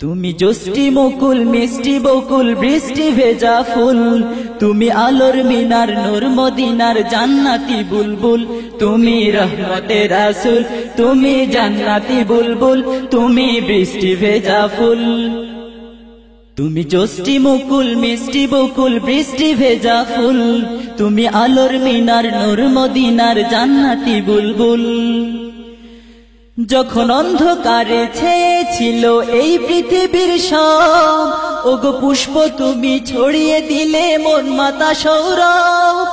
তুমি জষ্টি মুকুল মিষ্টি বকুল, বৃষ্টি ভেজা ফুল। তুমি আলোর মিনার, নূর মদিনার জান্নাতি বুলবুল। তুমি রহমতের রাসূল, তুমি জান্নাতি বুলবুল। তুমি বৃষ্টি ভেজা ফুল। তুমি জষ্টি মুকুল, মিষ্টি বকুল, বৃষ্টি ভেজা ফুল। তুমি আলোর মিনার, নূর মদিনার জান্নাতি বুলবুল। যখন অন্ধকারে ছেয়েছিল এই পৃথিবীর সব, ওগো পুষ্প তুমি ছড়িয়ে দিলে মন মাতা সৌরভ।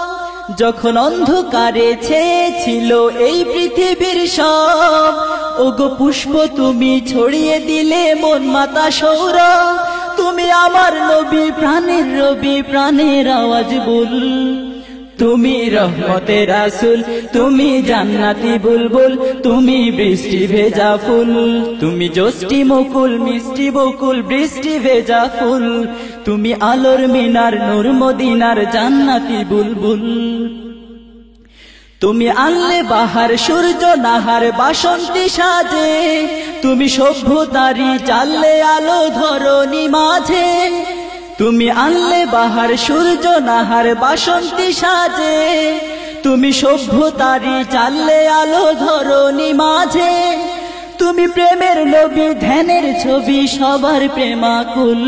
যখন অন্ধকারে ছেয়েছিল এই পৃথিবীর সব, ওগো পুষ্প তুমি ছড়িয়ে দিলে মন মাতা সৌরভ। তুমি আমার নবী প্রাণের রবি, প্রাণের আওয়াজ বল। তুমি রহমতের রাসূল, তুমি জান্নাতি বুলবুল, তুমি বৃষ্টি ভেজা ফুল। তুমি জষ্টি মুকুল, মিষ্টি বকুল, বৃষ্টি ভেজা ফুল। তুমি আলোর মিনার, নূর মদিনার জান্নাতি বুলবুল। তুমি আনলে বাহার, সূর্য নাহার, বাসন্তী সাজে। তুমি সভ্যতারি চাললে আলো ধরনি মাঝে। তুমি আনলে বাহার সূর্য, নাহার বাসন্তী সাজে। তুমি সভ্যতারি চাললে আলো ধরণী মাঝে। তুমি প্রেমের নবী ধ্যানের ছবি, সবার প্রেমাকুল।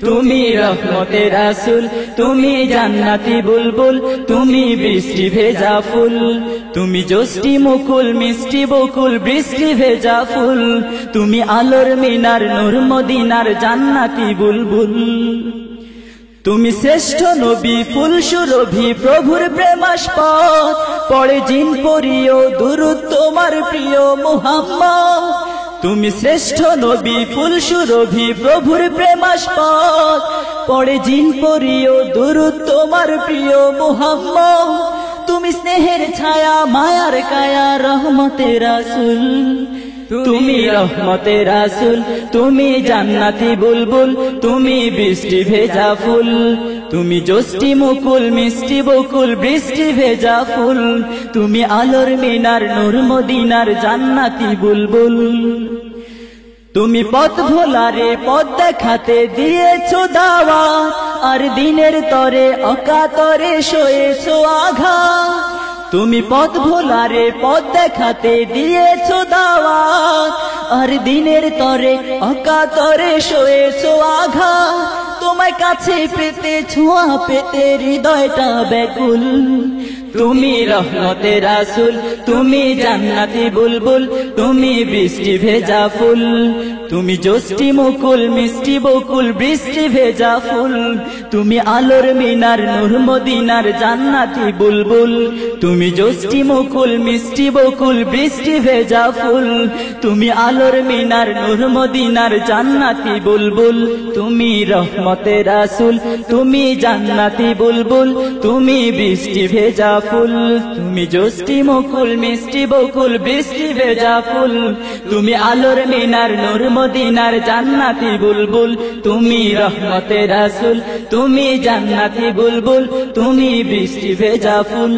তুমি রহমতের রাসূল, তুমি জান্নাতি বুলবুল, তুমি বৃষ্টি ভেজা ফুল। তুমি জষ্টি মুকুল, মিষ্টি বকুল, বৃষ্টি ভেজা ফুল। তুমি আলোর মিনার, নূর মদিনার জান্নাতি বুলবুল। তুমি শ্রেষ্ঠ নবী, ফুল সুরভি, প্রভুর প্রেমাস্পদ। পড়ে জিন পরিও, দুরুদ তোমার প্রিয় মুহাম্মদ। তুমি শ্রেষ্ঠ নবী, ফুল সুরভি, প্রভুর প্রেমাস্পদ। পড়ে জিন পরিও, দুরুদ তোমার প্রিয় মুহাম্মদ। তুমি স্নেহের ছায়া, মায়ার কায়া, রহমতের রাসূল। তুমি রহমতের রাসূল, তুমি জান্নাতি বুলবুল, তুমি বৃষ্টি ভেজা ফুল। তুমি জষ্টি মুকুল, মিষ্টি বকুল, বৃষ্টি ভেজা ফুল। তুমি আলোর মিনার, নূর মদিনার জান্নাতি বুলবুল। তুমি পথ ভোলারে, পথ দেখাতে দিয়েছ দাওয়া। আর দিনের তরে, অকাতরে শোয়েছো আঘাত তুমি পথ ভোলারে, পথ দেখাতে দিয়েছ দাওয়া। আর দিনের তরে, অকাতরে শোয়েছো আঘাত তোমায় কাছে পেতে, ছোঁয়া পেতে, হৃদয়টা ব্যাকুল। তুমি রহমতের রাসুল, তুমি জান্নাতি বুলবুল, তুমি বৃষ্টি ভেজা ফুল। তুমি জষ্টি মুকুল, মিষ্টি বকুল, বৃষ্টি ভেজা ফুল। তুমি আলোর মিনার, নূর মদিনার জান্নাতি বুলবুল। তুমি জষ্টি মুকুল, মিষ্টি বকুল, বৃষ্টি ভেজা ফুল। তুমি আলোর মিনার, নূর মদিনার জান্নাতি বুলবুল। তুমি রহমতের রাসূল, তুমি জান্নাতি বুলবুল। তুমি বৃষ্টি ভেজা ফুল। তুমি জষ্টি মুকুল, মিষ্টি বকুল, বৃষ্টি ভেজা ফুল। তুমি আলোর মিনার, নূর মদিনার জান্নাতি বুলবুল তুমি রহমতে রাসুল তুমি জান্নাতি বুলবুল তুমি বৃষ্টি ভেজা ফুল।